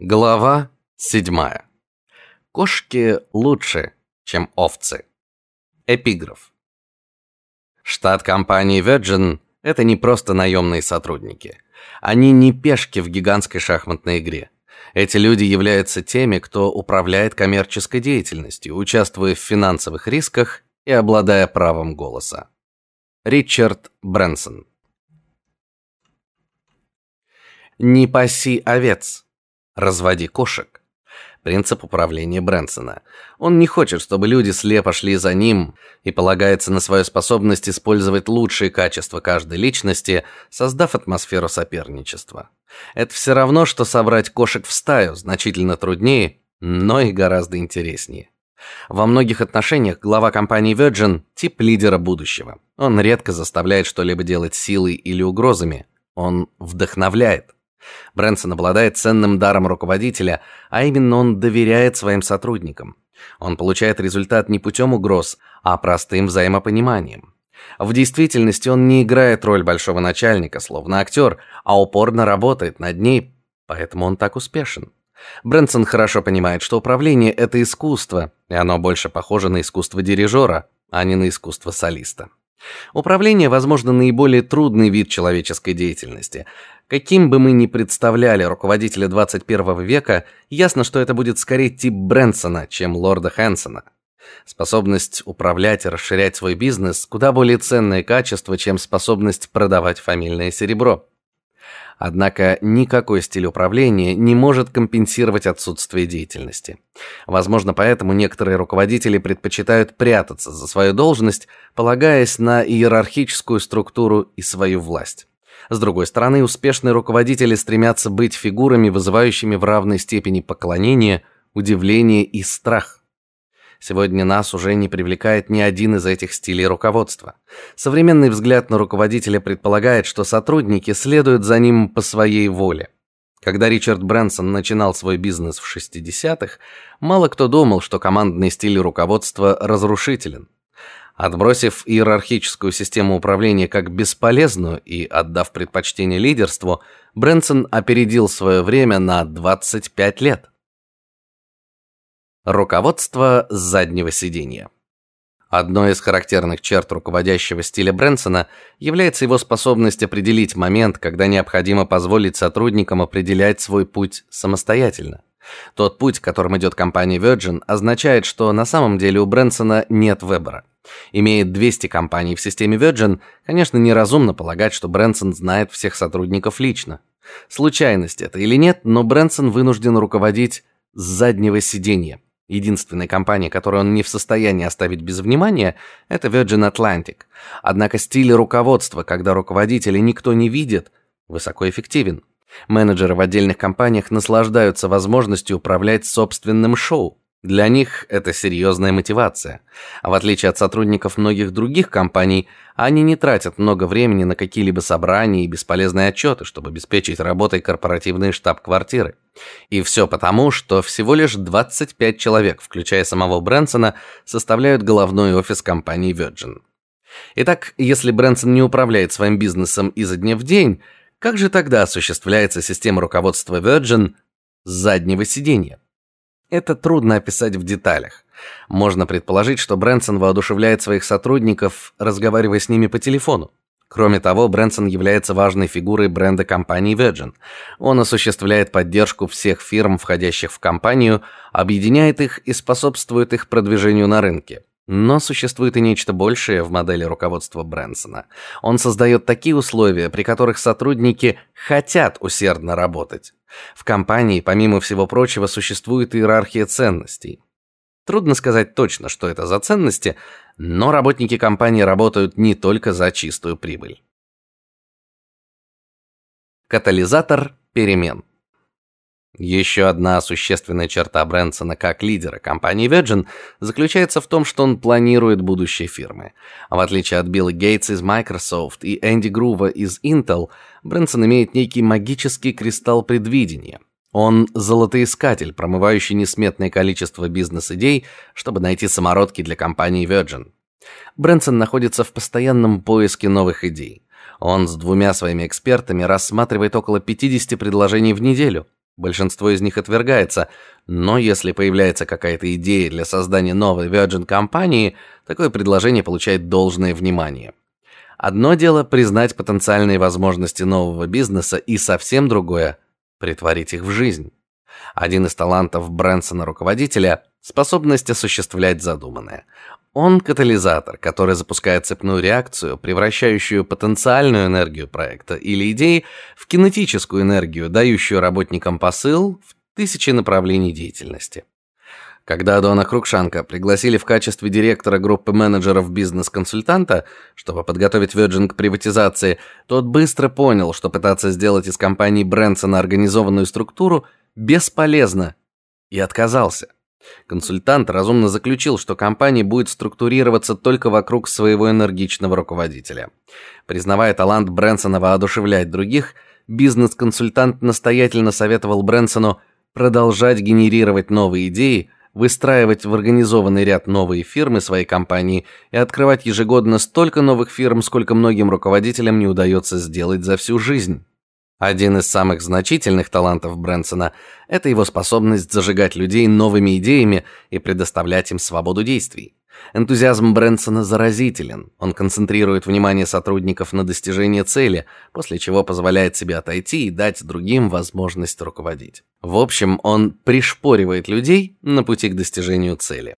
Глава седьмая. Кошки лучше, чем овцы. Эпиграф. Штат компании Virgin это не просто наемные сотрудники. Они не пешки в гигантской шахматной игре. Эти люди являются теми, кто управляет коммерческой деятельностью, участвуя в финансовых рисках и обладая правом голоса. Ричард Брэнсон. Не паси овец разводи кошек. Принцип управления Брэнсона. Он не хочет, чтобы люди слепо шли за ним и полагается на свою способность использовать лучшие качества каждой личности, создав атмосферу соперничества. Это все равно что собрать кошек в стаю, значительно труднее, но и гораздо интереснее. Во многих отношениях глава компании Virgin тип лидера будущего. Он редко заставляет что-либо делать силой или угрозами. Он вдохновляет. Брэнсон обладает ценным даром руководителя, а именно он доверяет своим сотрудникам. Он получает результат не путем угроз, а простым взаимопониманием. В действительности он не играет роль большого начальника, словно актер, а упорно работает над ней, поэтому он так успешен. Брэнсон хорошо понимает, что управление это искусство, и оно больше похоже на искусство дирижера, а не на искусство солиста. Управление, возможно, наиболее трудный вид человеческой деятельности. Каким бы мы ни представляли руководителя 21 века, ясно, что это будет скорее тип Брэнсона, чем лорда Хэнсона. Способность управлять и расширять свой бизнес куда более ценное качество, чем способность продавать фамильное серебро. Однако никакой стиль управления не может компенсировать отсутствие деятельности. Возможно, поэтому некоторые руководители предпочитают прятаться за свою должность, полагаясь на иерархическую структуру и свою власть. С другой стороны, успешные руководители стремятся быть фигурами, вызывающими в равной степени поклонение, удивление и страх. Сегодня нас уже не привлекает ни один из этих стилей руководства. Современный взгляд на руководителя предполагает, что сотрудники следуют за ним по своей воле. Когда Ричард Брэнсон начинал свой бизнес в 60-х, мало кто думал, что командный стиль руководства разрушителен. Отбросив иерархическую систему управления как бесполезную и отдав предпочтение лидерству, Брэнсон опередил свое время на 25 лет. Руководство с заднего сиденья. Одной из характерных черт руководящего стиля Брэнсона является его способность определить момент, когда необходимо позволить сотрудникам определять свой путь самостоятельно. Тот путь, которым идет компания Virgin, означает, что на самом деле у Брэнсона нет выбора. Имея 200 компаний в системе Virgin, конечно, неразумно полагать, что Брэнсон знает всех сотрудников лично. Случайность это или нет, но Брэнсон вынужден руководить с заднего сиденья. Единственная компания, которую он не в состоянии оставить без внимания, это Virgin Atlantic. Однако стиль руководства, когда руководителя никто не видит, высокоэффективен. Менеджеры в отдельных компаниях наслаждаются возможностью управлять собственным шоу. Для них это серьезная мотивация. А в отличие от сотрудников многих других компаний, они не тратят много времени на какие-либо собрания и бесполезные отчеты, чтобы обеспечить работой корпоративные штаб-квартиры. И все потому, что всего лишь 25 человек, включая самого Брэнсона, составляют головной офис компании Virgin. Итак, если Брэнсон не управляет своим бизнесом изо дня в день, как же тогда осуществляется система руководства Virgin с заднего сиденья? Это трудно описать в деталях. Можно предположить, что Брэнсон воодушевляет своих сотрудников, разговаривая с ними по телефону. Кроме того, Брэнсон является важной фигурой бренда компании Virgin. Он осуществляет поддержку всех фирм, входящих в компанию, объединяет их и способствует их продвижению на рынке. Но существует и нечто большее в модели руководства Брэнсона. Он создает такие условия, при которых сотрудники хотят усердно работать. В компании, помимо всего прочего, существует иерархия ценностей. Трудно сказать точно, что это за ценности, но работники компании работают не только за чистую прибыль. Катализатор перемен. Еще одна существенная черта Брэнсона как лидера компании Virgin заключается в том, что он планирует будущее фирмы. А в отличие от Билла Гейтса из Microsoft и Энди Грува из Intel, Брэнсон имеет некий магический кристалл предвидения. Он золотоискатель, промывающий несметное количество бизнес-идей, чтобы найти самородки для компании Virgin. Брэнсон находится в постоянном поиске новых идей. Он с двумя своими экспертами рассматривает около 50 предложений в неделю. Большинство из них отвергается, но если появляется какая-то идея для создания новой Virgin компании, такое предложение получает должное внимание. Одно дело признать потенциальные возможности нового бизнеса, и совсем другое притворить их в жизнь. Один из талантов Брэнсона руководителя способность осуществлять задуманное. Он катализатор, который запускает цепную реакцию, превращающую потенциальную энергию проекта или идеи в кинетическую энергию, дающую работникам посыл в тысячи направлений деятельности. Когда Дона Крукшанка пригласили в качестве директора группы менеджеров бизнес-консультанта, чтобы подготовить Virgin к приватизации, тот быстро понял, что пытаться сделать из компании Брэнсона организованную структуру бесполезно, и отказался. Консультант разумно заключил, что компания будет структурироваться только вокруг своего энергичного руководителя. Признавая талант Брэнсона воодушевлять других, бизнес-консультант настоятельно советовал Брэнсону продолжать генерировать новые идеи, выстраивать в организованный ряд новые фирмы своей компании и открывать ежегодно столько новых фирм, сколько многим руководителям не удается сделать за всю жизнь. Один из самых значительных талантов Брэнсона это его способность зажигать людей новыми идеями и предоставлять им свободу действий. Энтузиазм Брэнсона заразителен. Он концентрирует внимание сотрудников на достижении цели, после чего позволяет себе отойти и дать другим возможность руководить. В общем, он пришпоривает людей на пути к достижению цели.